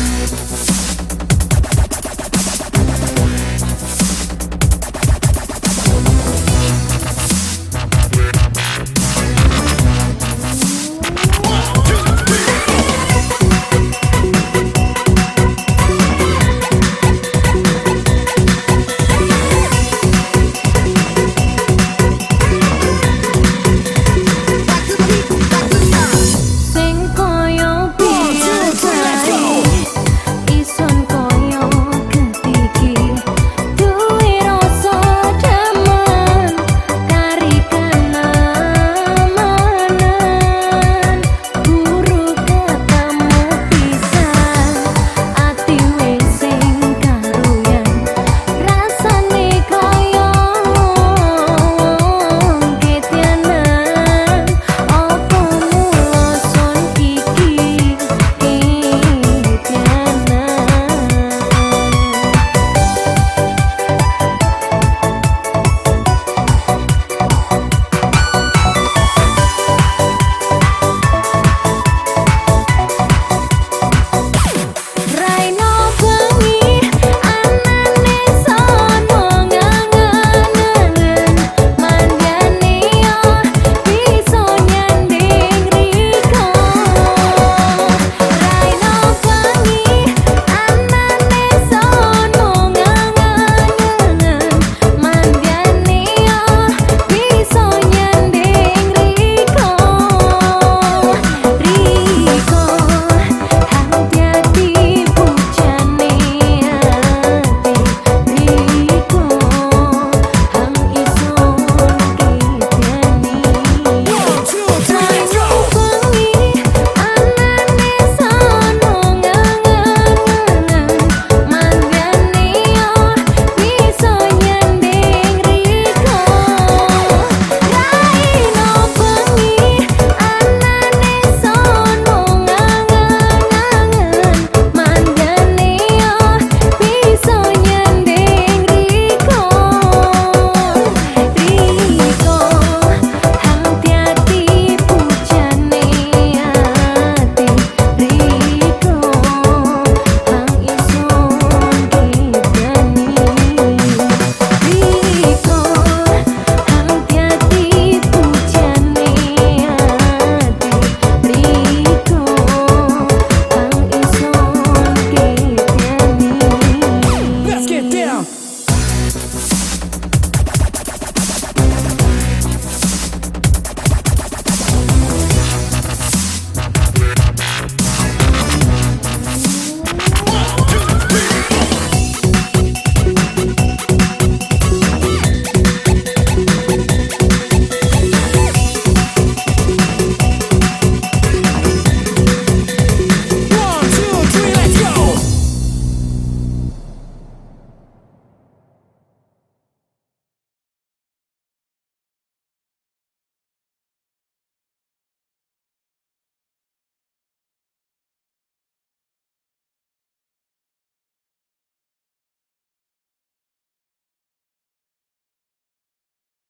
Yeah.